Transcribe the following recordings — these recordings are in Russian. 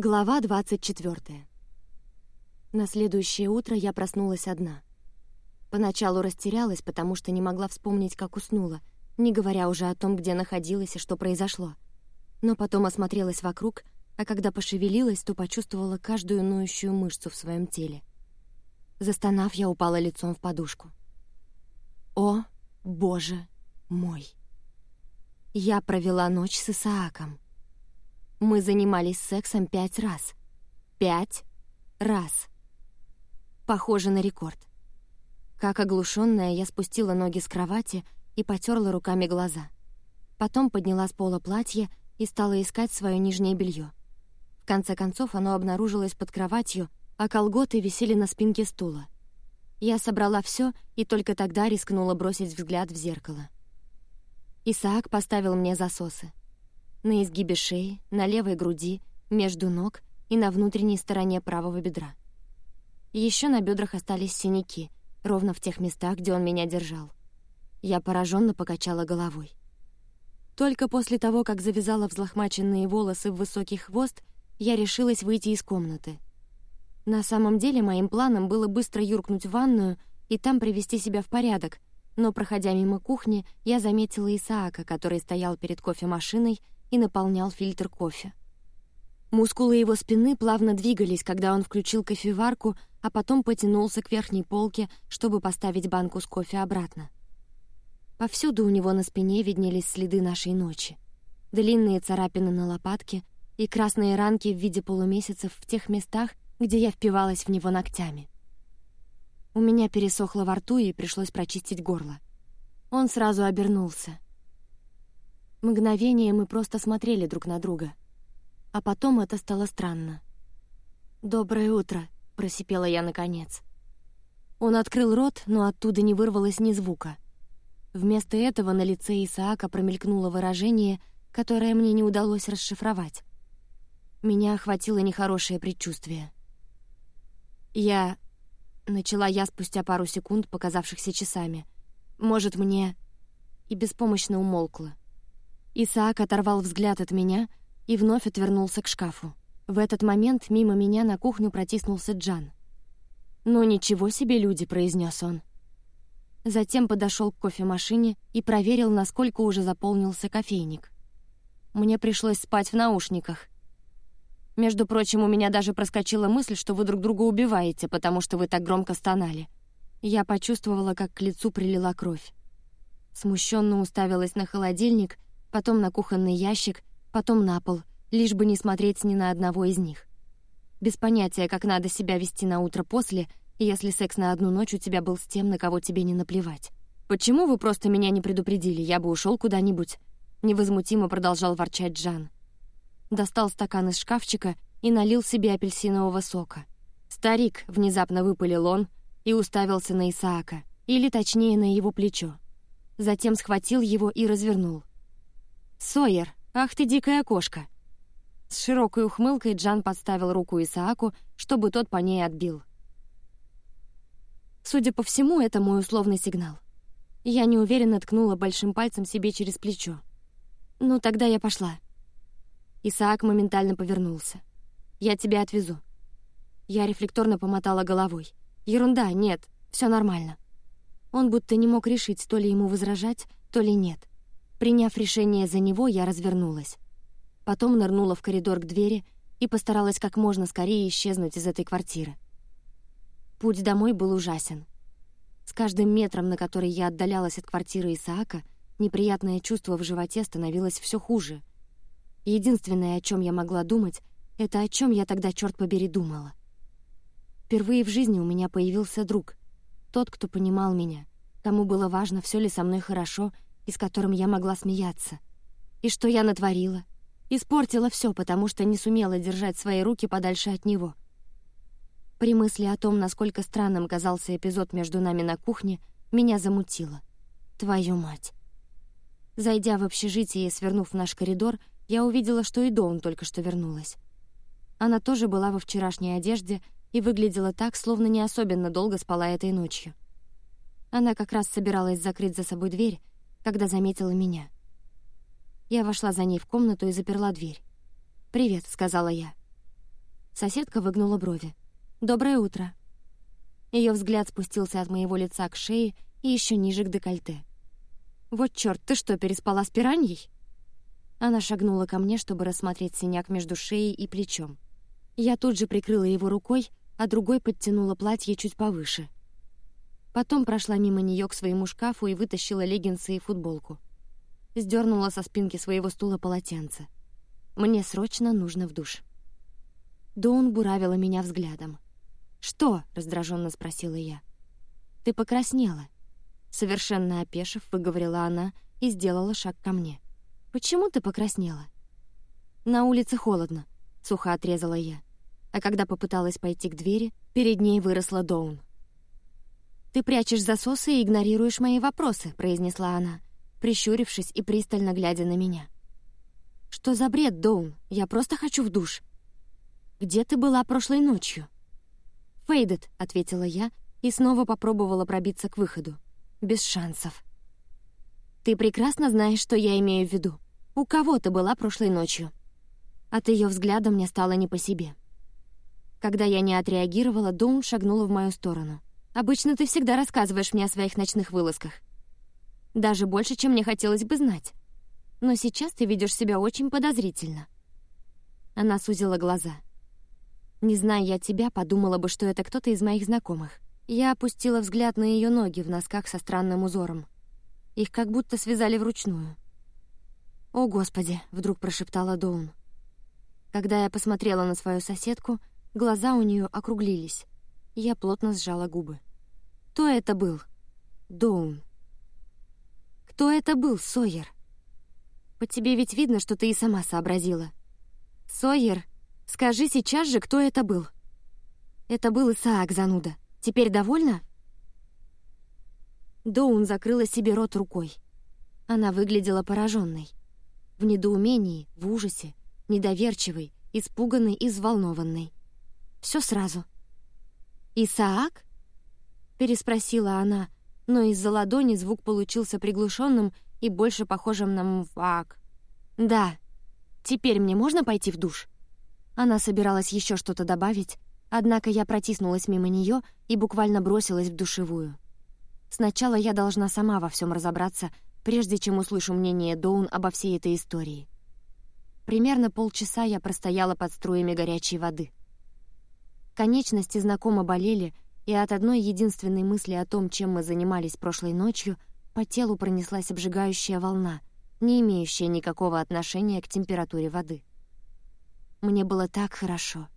Глава 24. На следующее утро я проснулась одна. Поначалу растерялась, потому что не могла вспомнить, как уснула, не говоря уже о том, где находилась и что произошло. Но потом осмотрелась вокруг, а когда пошевелилась, то почувствовала каждую ноющую мышцу в своем теле. Застонав, я упала лицом в подушку. О, боже мой! Я провела ночь с Исааком. Мы занимались сексом пять раз. Пять раз. Похоже на рекорд. Как оглушенная, я спустила ноги с кровати и потерла руками глаза. Потом подняла с пола платье и стала искать свое нижнее белье. В конце концов, оно обнаружилось под кроватью, а колготы висели на спинке стула. Я собрала все и только тогда рискнула бросить взгляд в зеркало. Исаак поставил мне засосы на изгибе шеи, на левой груди, между ног и на внутренней стороне правого бедра. Еще на бедрах остались синяки, ровно в тех местах, где он меня держал. Я пораженно покачала головой. Только после того, как завязала взлохмаченные волосы в высокий хвост, я решилась выйти из комнаты. На самом деле моим планом было быстро юркнуть в ванную и там привести себя в порядок, но, проходя мимо кухни, я заметила Исаака, который стоял перед кофемашиной и наполнял фильтр кофе. Мускулы его спины плавно двигались, когда он включил кофеварку, а потом потянулся к верхней полке, чтобы поставить банку с кофе обратно. Повсюду у него на спине виднелись следы нашей ночи. Длинные царапины на лопатке и красные ранки в виде полумесяцев в тех местах, где я впивалась в него ногтями. У меня пересохло во рту и пришлось прочистить горло. Он сразу обернулся. Мгновение мы просто смотрели друг на друга. А потом это стало странно. «Доброе утро», — просипела я наконец. Он открыл рот, но оттуда не вырвалось ни звука. Вместо этого на лице Исаака промелькнуло выражение, которое мне не удалось расшифровать. Меня охватило нехорошее предчувствие. «Я...» — начала я спустя пару секунд, показавшихся часами. «Может, мне...» И беспомощно умолкла. Исаак оторвал взгляд от меня и вновь отвернулся к шкафу. В этот момент мимо меня на кухню протиснулся Джан. «Ну ничего себе люди», — произнес он. Затем подошел к кофемашине и проверил, насколько уже заполнился кофейник. Мне пришлось спать в наушниках. Между прочим, у меня даже проскочила мысль, что вы друг друга убиваете, потому что вы так громко стонали. Я почувствовала, как к лицу прилила кровь. Смущенно уставилась на холодильник потом на кухонный ящик, потом на пол, лишь бы не смотреть ни на одного из них. Без понятия, как надо себя вести на утро после, если секс на одну ночь у тебя был с тем, на кого тебе не наплевать. «Почему вы просто меня не предупредили? Я бы ушел куда-нибудь», — невозмутимо продолжал ворчать Джан. Достал стакан из шкафчика и налил себе апельсинового сока. «Старик», — внезапно выпалил он и уставился на Исаака, или точнее на его плечо. Затем схватил его и развернул. «Сойер, ах ты дикая кошка!» С широкой ухмылкой Джан подставил руку Исааку, чтобы тот по ней отбил. Судя по всему, это мой условный сигнал. Я неуверенно ткнула большим пальцем себе через плечо. «Ну, тогда я пошла». Исаак моментально повернулся. «Я тебя отвезу». Я рефлекторно помотала головой. «Ерунда, нет, все нормально». Он будто не мог решить, то ли ему возражать, то ли нет. Приняв решение за него, я развернулась. Потом нырнула в коридор к двери и постаралась как можно скорее исчезнуть из этой квартиры. Путь домой был ужасен. С каждым метром, на который я отдалялась от квартиры Исаака, неприятное чувство в животе становилось все хуже. Единственное, о чем я могла думать, это о чем я тогда, черт побери, думала. Впервые в жизни у меня появился друг, тот, кто понимал меня, кому было важно, все ли со мной хорошо — и с которым я могла смеяться. И что я натворила? Испортила все, потому что не сумела держать свои руки подальше от него. При мысли о том, насколько странным казался эпизод между нами на кухне, меня замутило. Твою мать. Зайдя в общежитие и свернув в наш коридор, я увидела, что и Доун только что вернулась. Она тоже была во вчерашней одежде и выглядела так, словно не особенно долго спала этой ночью. Она как раз собиралась закрыть за собой дверь, когда заметила меня. Я вошла за ней в комнату и заперла дверь. «Привет», — сказала я. Соседка выгнула брови. «Доброе утро». Ее взгляд спустился от моего лица к шее и еще ниже к декольте. «Вот черт, ты что, переспала с пираньей?» Она шагнула ко мне, чтобы рассмотреть синяк между шеей и плечом. Я тут же прикрыла его рукой, а другой подтянула платье чуть повыше. Потом прошла мимо нее к своему шкафу и вытащила леггинсы и футболку. Сдернула со спинки своего стула полотенце. Мне срочно нужно в душ. Доун буравила меня взглядом. «Что?» — раздраженно спросила я. «Ты покраснела». Совершенно опешив, выговорила она и сделала шаг ко мне. «Почему ты покраснела?» «На улице холодно», — сухо отрезала я а когда попыталась пойти к двери, перед ней выросла Доун. «Ты прячешь засосы и игнорируешь мои вопросы», — произнесла она, прищурившись и пристально глядя на меня. «Что за бред, Доун? Я просто хочу в душ». «Где ты была прошлой ночью?» «Фейдед», — ответила я и снова попробовала пробиться к выходу. Без шансов. «Ты прекрасно знаешь, что я имею в виду. У кого ты была прошлой ночью?» От ее взгляда мне стало не по себе. Когда я не отреагировала, Доун шагнула в мою сторону. «Обычно ты всегда рассказываешь мне о своих ночных вылазках. Даже больше, чем мне хотелось бы знать. Но сейчас ты ведешь себя очень подозрительно». Она сузила глаза. Не зная я тебя, подумала бы, что это кто-то из моих знакомых. Я опустила взгляд на ее ноги в носках со странным узором. Их как будто связали вручную. «О, Господи!» — вдруг прошептала Доун. Когда я посмотрела на свою соседку, Глаза у нее округлились. Я плотно сжала губы. Кто это был? Доун. Кто это был, Сойер? По тебе ведь видно, что ты и сама сообразила. Сойер, скажи сейчас же, кто это был. Это был Исаак Зануда. Теперь довольна? Доун закрыла себе рот рукой. Она выглядела пораженной, в недоумении, в ужасе, недоверчивой, испуганной и взволнованной. Все сразу. «Исаак?» — переспросила она, но из-за ладони звук получился приглушенным и больше похожим на «мвак». «Да. Теперь мне можно пойти в душ?» Она собиралась еще что-то добавить, однако я протиснулась мимо нее и буквально бросилась в душевую. Сначала я должна сама во всем разобраться, прежде чем услышу мнение Доун обо всей этой истории. Примерно полчаса я простояла под струями горячей воды. Конечности знакомо болели, и от одной единственной мысли о том, чем мы занимались прошлой ночью, по телу пронеслась обжигающая волна, не имеющая никакого отношения к температуре воды. Мне было так хорошо,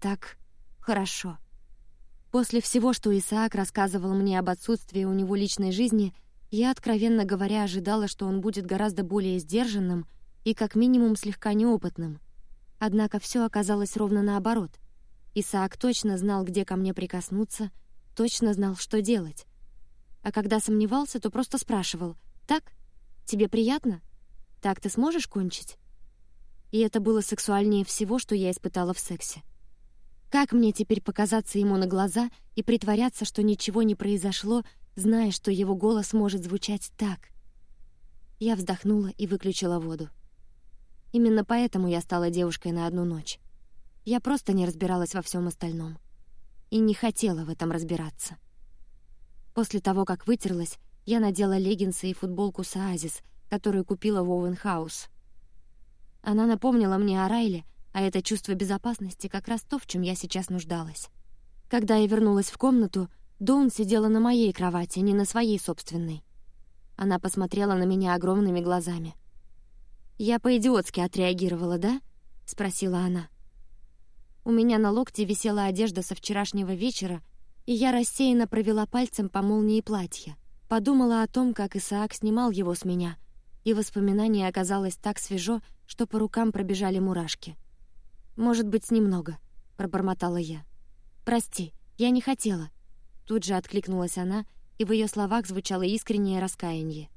так хорошо. После всего, что Исаак рассказывал мне об отсутствии у него личной жизни, я, откровенно говоря, ожидала, что он будет гораздо более сдержанным и как минимум слегка неопытным. Однако все оказалось ровно наоборот — Исаак точно знал, где ко мне прикоснуться, точно знал, что делать. А когда сомневался, то просто спрашивал «Так? Тебе приятно? Так ты сможешь кончить?» И это было сексуальнее всего, что я испытала в сексе. Как мне теперь показаться ему на глаза и притворяться, что ничего не произошло, зная, что его голос может звучать так? Я вздохнула и выключила воду. Именно поэтому я стала девушкой на одну ночь. Я просто не разбиралась во всем остальном. И не хотела в этом разбираться. После того, как вытерлась, я надела леггинсы и футболку с которую купила в Оуэнхаус. Она напомнила мне о Райле, а это чувство безопасности как раз то, в чем я сейчас нуждалась. Когда я вернулась в комнату, Доун сидела на моей кровати, не на своей собственной. Она посмотрела на меня огромными глазами. «Я по-идиотски отреагировала, да?» — спросила она. У меня на локте висела одежда со вчерашнего вечера, и я рассеянно провела пальцем по молнии платья. Подумала о том, как Исаак снимал его с меня, и воспоминание оказалось так свежо, что по рукам пробежали мурашки. «Может быть, немного», — пробормотала я. «Прости, я не хотела». Тут же откликнулась она, и в ее словах звучало искреннее раскаяние.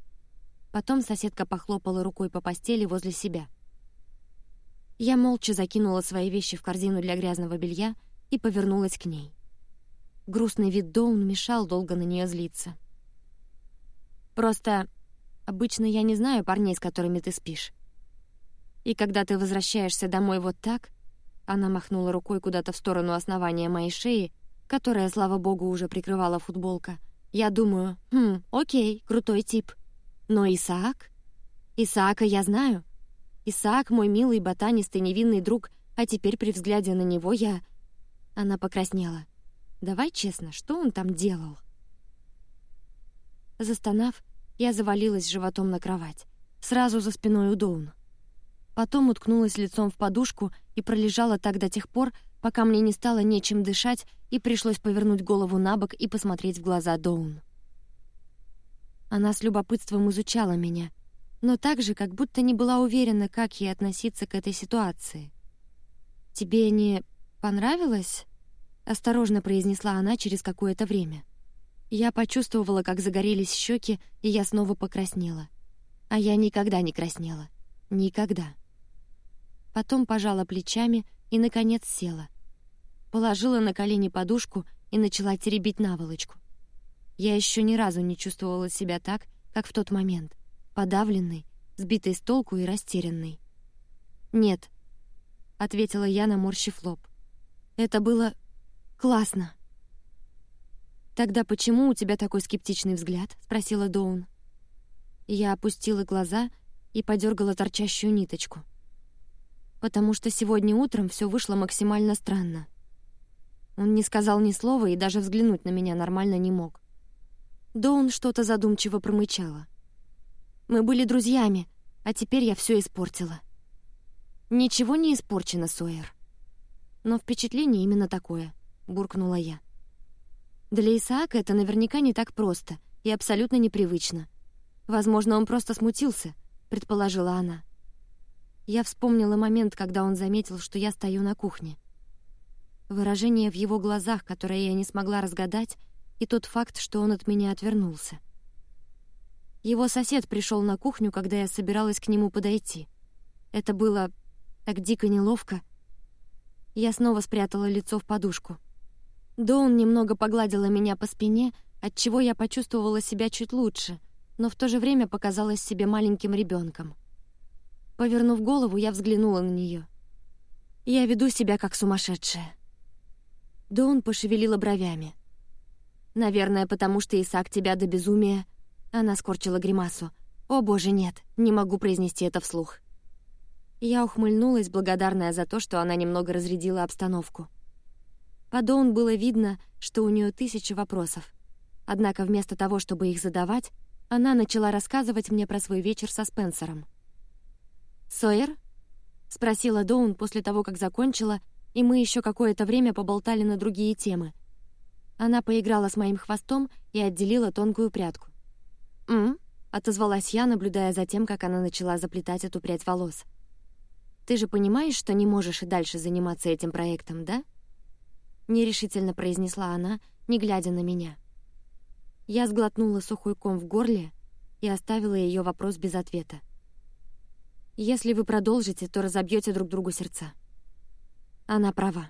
Потом соседка похлопала рукой по постели возле себя — я молча закинула свои вещи в корзину для грязного белья и повернулась к ней. Грустный вид Доун мешал долго на нее злиться. «Просто обычно я не знаю парней, с которыми ты спишь. И когда ты возвращаешься домой вот так, Она махнула рукой куда-то в сторону основания моей шеи, которая, слава богу, уже прикрывала футболка. Я думаю, хм, окей, крутой тип. Но Исаак? Исаака я знаю. Исаак мой милый, ботанистый, невинный друг, а теперь при взгляде на него я... Она покраснела. Давай честно, что он там делал? Застонав, я завалилась животом на кровать, сразу за спиной у Доуна. Потом уткнулась лицом в подушку и пролежала так до тех пор, пока мне не стало нечем дышать и пришлось повернуть голову на бок и посмотреть в глаза Доун. Она с любопытством изучала меня, но так же, как будто не была уверена, как ей относиться к этой ситуации. «Тебе не понравилось?» — осторожно произнесла она через какое-то время. Я почувствовала, как загорелись щеки, и я снова покраснела. А я никогда не краснела. Никогда. Потом пожала плечами и, наконец, села. Положила на колени подушку и начала теребить наволочку. Я еще ни разу не чувствовала себя так, как в тот момент, подавленной, сбитой с толку и растерянной. «Нет», — ответила я, наморщив лоб. «Это было классно». «Тогда почему у тебя такой скептичный взгляд?» — спросила Доун. Я опустила глаза и подергала торчащую ниточку потому что сегодня утром все вышло максимально странно. Он не сказал ни слова и даже взглянуть на меня нормально не мог. Доун что-то задумчиво промычала. Мы были друзьями, а теперь я все испортила. Ничего не испорчено, Сойер. Но впечатление именно такое, буркнула я. Для Исаака это наверняка не так просто и абсолютно непривычно. Возможно, он просто смутился, предположила она. Я вспомнила момент, когда он заметил, что я стою на кухне. Выражение в его глазах, которое я не смогла разгадать, и тот факт, что он от меня отвернулся. Его сосед пришел на кухню, когда я собиралась к нему подойти. Это было так дико неловко. Я снова спрятала лицо в подушку. Доун немного погладила меня по спине, от чего я почувствовала себя чуть лучше, но в то же время показалась себе маленьким ребенком. Повернув голову, я взглянула на нее. Я веду себя как сумасшедшая. Дон пошевелила бровями. Наверное, потому что Исаак тебя до безумия. Она скорчила гримасу. О боже, нет, не могу произнести это вслух. Я ухмыльнулась, благодарная за то, что она немного разрядила обстановку. По Доун было видно, что у нее тысячи вопросов. Однако вместо того, чтобы их задавать, она начала рассказывать мне про свой вечер со Спенсером. «Сойер?» — спросила Доун после того, как закончила, и мы еще какое-то время поболтали на другие темы. Она поиграла с моим хвостом и отделила тонкую прядку. «М?», отозвалась я, наблюдая за тем, как она начала заплетать эту прядь волос. «Ты же понимаешь, что не можешь и дальше заниматься этим проектом, да?» Нерешительно произнесла она, не глядя на меня. Я сглотнула сухой ком в горле и оставила ее вопрос без ответа. Если вы продолжите, то разобьете друг другу сердца. Она права.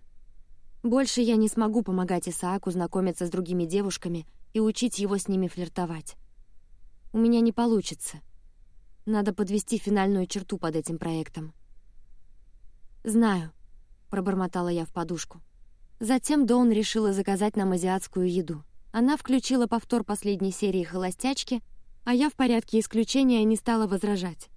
Больше я не смогу помогать Исааку знакомиться с другими девушками и учить его с ними флиртовать. У меня не получится. Надо подвести финальную черту под этим проектом. Знаю, пробормотала я в подушку. Затем Доун решила заказать нам азиатскую еду. Она включила повтор последней серии «Холостячки», а я в порядке исключения не стала возражать.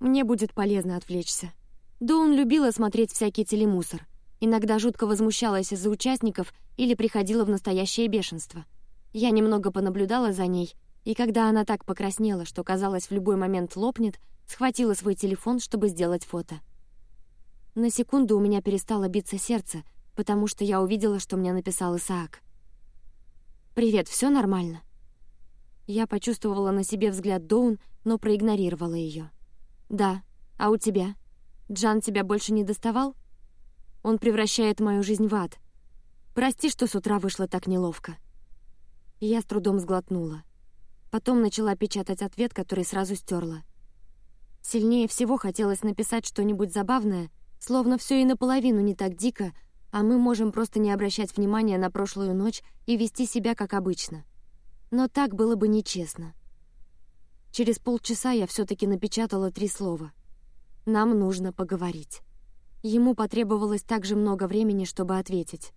Мне будет полезно отвлечься. Доун любила смотреть всякий телемусор. Иногда жутко возмущалась из-за участников или приходила в настоящее бешенство. Я немного понаблюдала за ней, и когда она так покраснела, что казалось в любой момент лопнет, схватила свой телефон, чтобы сделать фото. На секунду у меня перестало биться сердце, потому что я увидела, что мне написал Исаак. Привет, все нормально. Я почувствовала на себе взгляд Доун, но проигнорировала ее. Да. А у тебя? Джан тебя больше не доставал? Он превращает мою жизнь в ад. Прости, что с утра вышло так неловко. Я с трудом сглотнула. Потом начала печатать ответ, который сразу стерла. Сильнее всего хотелось написать что-нибудь забавное, словно все и наполовину не так дико, а мы можем просто не обращать внимания на прошлую ночь и вести себя как обычно. Но так было бы нечестно. Через полчаса я все-таки напечатала три слова. Нам нужно поговорить. Ему потребовалось так же много времени, чтобы ответить.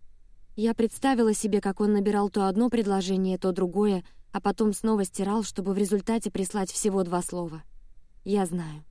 Я представила себе, как он набирал то одно предложение, то другое, а потом снова стирал, чтобы в результате прислать всего два слова. Я знаю.